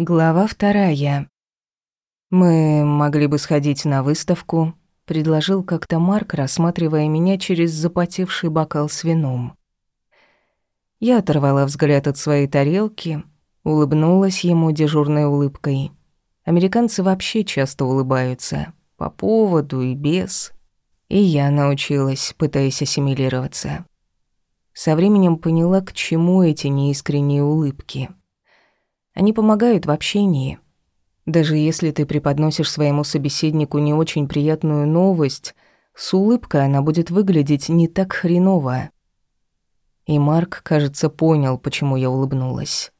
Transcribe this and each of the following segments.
Глава вторая. «Мы могли бы сходить на выставку», — предложил как-то Марк, рассматривая меня через запотевший бокал с вином. Я оторвала взгляд от своей тарелки, улыбнулась ему дежурной улыбкой. Американцы вообще часто улыбаются, по поводу и без. И я научилась, пытаясь ассимилироваться. Со временем поняла, к чему эти неискренние улыбки — они помогают в общении. Даже если ты преподносишь своему собеседнику не очень приятную новость, с улыбкой она будет выглядеть не так хреново. И Марк, кажется, понял, почему я улыбнулась.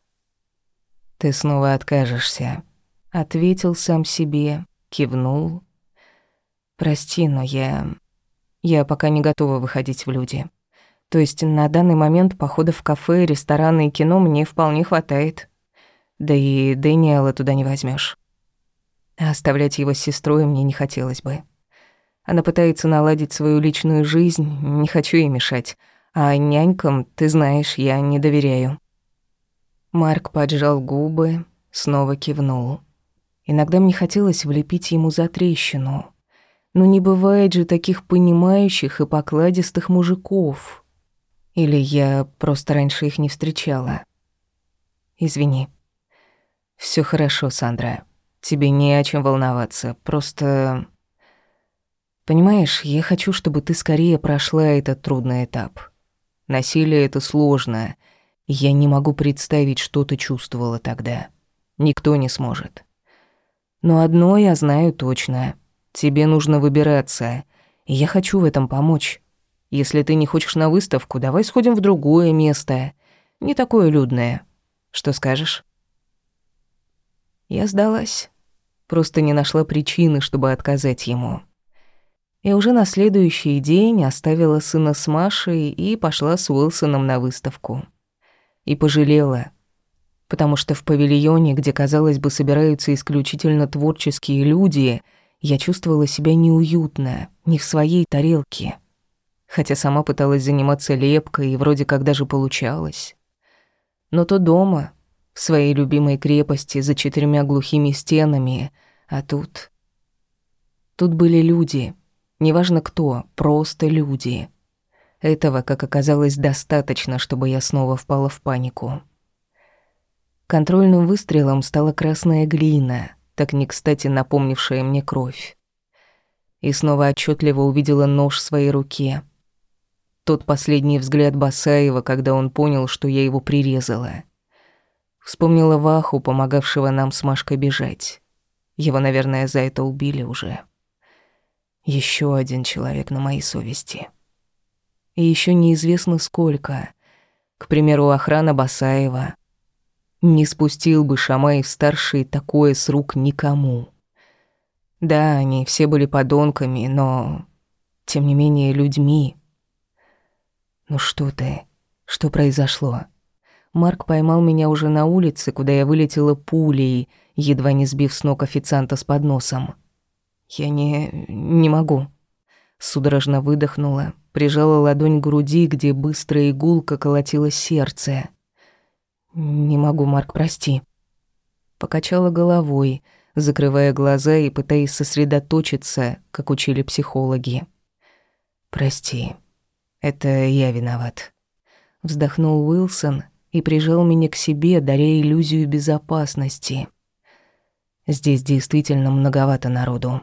«Ты снова откажешься», — ответил сам себе, кивнул. «Прости, но я... я пока не готова выходить в люди. То есть на данный момент походов в кафе, рестораны и кино мне вполне хватает». Да и Дэниела туда не возьмешь. оставлять его с сестрой мне не хотелось бы. Она пытается наладить свою личную жизнь, не хочу ей мешать. А нянькам, ты знаешь, я не доверяю. Марк поджал губы, снова кивнул. Иногда мне хотелось влепить ему за трещину. Но не бывает же таких понимающих и покладистых мужиков. Или я просто раньше их не встречала. Извини. Все хорошо, Сандра. Тебе не о чем волноваться. Просто... Понимаешь, я хочу, чтобы ты скорее прошла этот трудный этап. Насилие — это сложно. Я не могу представить, что ты чувствовала тогда. Никто не сможет. Но одно я знаю точно. Тебе нужно выбираться. Я хочу в этом помочь. Если ты не хочешь на выставку, давай сходим в другое место. Не такое людное. Что скажешь? Я сдалась. Просто не нашла причины, чтобы отказать ему. И уже на следующий день оставила сына с Машей и пошла с Уилсоном на выставку. И пожалела, потому что в павильоне, где, казалось бы, собираются исключительно творческие люди, я чувствовала себя неуютно, не в своей тарелке. Хотя сама пыталась заниматься лепкой и вроде как даже получалось. Но то дома, своей любимой крепости за четырьмя глухими стенами, а тут... Тут были люди, неважно кто, просто люди. Этого, как оказалось, достаточно, чтобы я снова впала в панику. Контрольным выстрелом стала красная глина, так не кстати напомнившая мне кровь. И снова отчетливо увидела нож в своей руке. Тот последний взгляд Басаева, когда он понял, что я его прирезала. Вспомнила Ваху, помогавшего нам с Машкой бежать. Его, наверное, за это убили уже. Еще один человек на моей совести. И еще неизвестно сколько. К примеру, охрана Басаева. Не спустил бы Шамаев-старший такое с рук никому. Да, они все были подонками, но... Тем не менее, людьми. Ну что ты? Что произошло? Марк поймал меня уже на улице, куда я вылетела пулей, едва не сбив с ног официанта с подносом. Я не... не могу. Судорожно выдохнула, прижала ладонь к груди, где быстрая игулка колотило сердце. «Не могу, Марк, прости». Покачала головой, закрывая глаза и пытаясь сосредоточиться, как учили психологи. «Прости, это я виноват». Вздохнул Уилсон и прижал меня к себе, даря иллюзию безопасности. Здесь действительно многовато народу.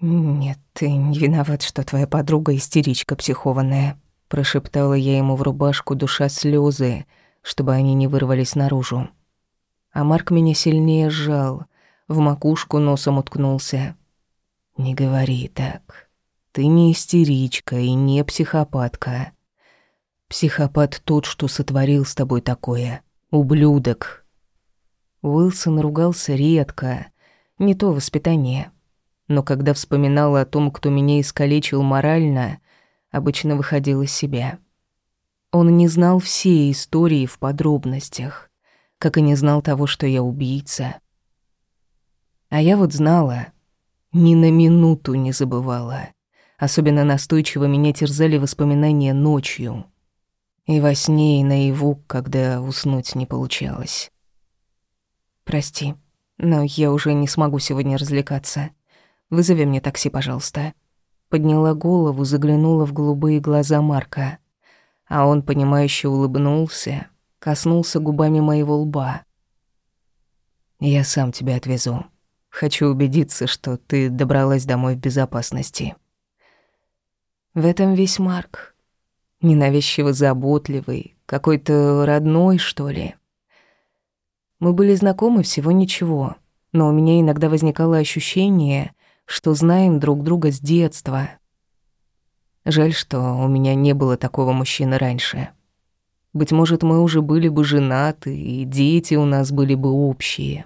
«Нет, ты не виноват, что твоя подруга истеричка психованная», прошептала я ему в рубашку, душа слезы, чтобы они не вырвались наружу. А Марк меня сильнее сжал, в макушку носом уткнулся. «Не говори так. Ты не истеричка и не психопатка. Психопат тот, что сотворил с тобой такое. Ублюдок. Уилсон ругался редко. Не то воспитание. Но когда вспоминала о том, кто меня искалечил морально, обычно выходил из себя. Он не знал всей истории в подробностях, как и не знал того, что я убийца. А я вот знала, ни на минуту не забывала. Особенно настойчиво меня терзали воспоминания ночью — и во сне, и наяву, когда уснуть не получалось. Прости, но я уже не смогу сегодня развлекаться. Вызови мне такси, пожалуйста». Подняла голову, заглянула в голубые глаза Марка. А он, понимающе улыбнулся, коснулся губами моего лба. «Я сам тебя отвезу. Хочу убедиться, что ты добралась домой в безопасности». В этом весь Марк. Ненавязчиво заботливый, какой-то родной, что ли. Мы были знакомы всего ничего, но у меня иногда возникало ощущение, что знаем друг друга с детства. Жаль, что у меня не было такого мужчины раньше. Быть может, мы уже были бы женаты, и дети у нас были бы общие.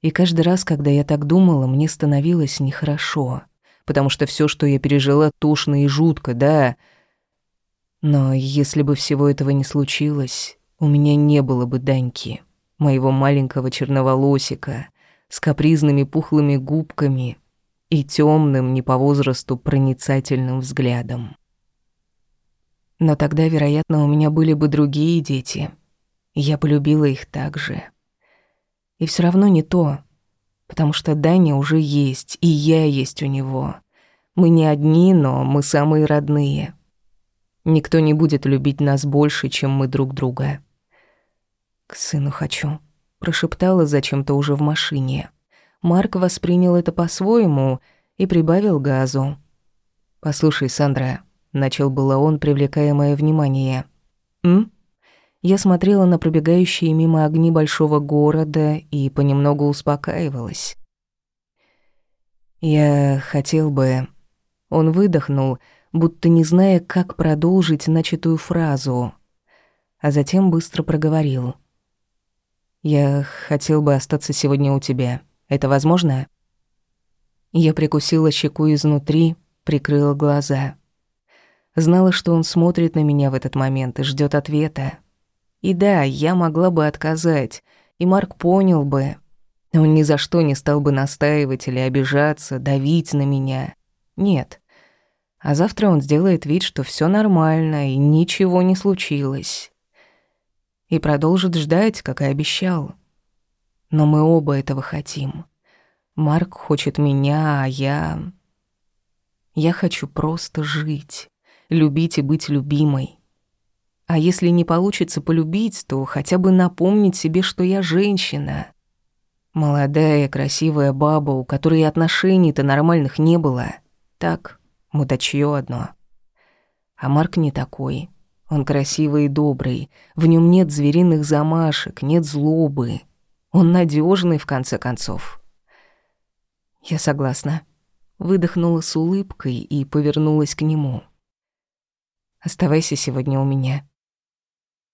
И каждый раз, когда я так думала, мне становилось нехорошо, потому что все, что я пережила, тошно и жутко, да. Но если бы всего этого не случилось, у меня не было бы Даньки, моего маленького черноволосика, с капризными пухлыми губками и темным, не по возрасту, проницательным взглядом. Но тогда, вероятно, у меня были бы другие дети. Я полюбила их так же. И все равно не то, потому что Даня уже есть, и я есть у него. Мы не одни, но мы самые родные. Никто не будет любить нас больше, чем мы друг друга. К сыну хочу прошептала зачем-то уже в машине. Марк воспринял это по-своему и прибавил газу. «Послушай, Сандра», — начал было он, привлекая мое внимание. «М?» Я смотрела на пробегающие мимо огни большого города и понемногу успокаивалась. «Я хотел бы...» Он выдохнул, будто не зная, как продолжить начатую фразу, а затем быстро проговорил — я хотел бы остаться сегодня у тебя. Это возможно? Я прикусила щеку изнутри, прикрыла глаза. Знала, что он смотрит на меня в этот момент и ждет ответа. И да, я могла бы отказать, и Марк понял бы. Он ни за что не стал бы настаивать или обижаться, давить на меня. Нет. А завтра он сделает вид, что все нормально и ничего не случилось и продолжит ждать, как и обещал. Но мы оба этого хотим. Марк хочет меня, а я... Я хочу просто жить, любить и быть любимой. А если не получится полюбить, то хотя бы напомнить себе, что я женщина. Молодая, красивая баба, у которой отношений-то нормальных не было. Так, мудачье одно. А Марк не такой. Он красивый и добрый, в нем нет звериных замашек, нет злобы. Он надежный в конце концов. Я согласна. Выдохнула с улыбкой и повернулась к нему. Оставайся сегодня у меня.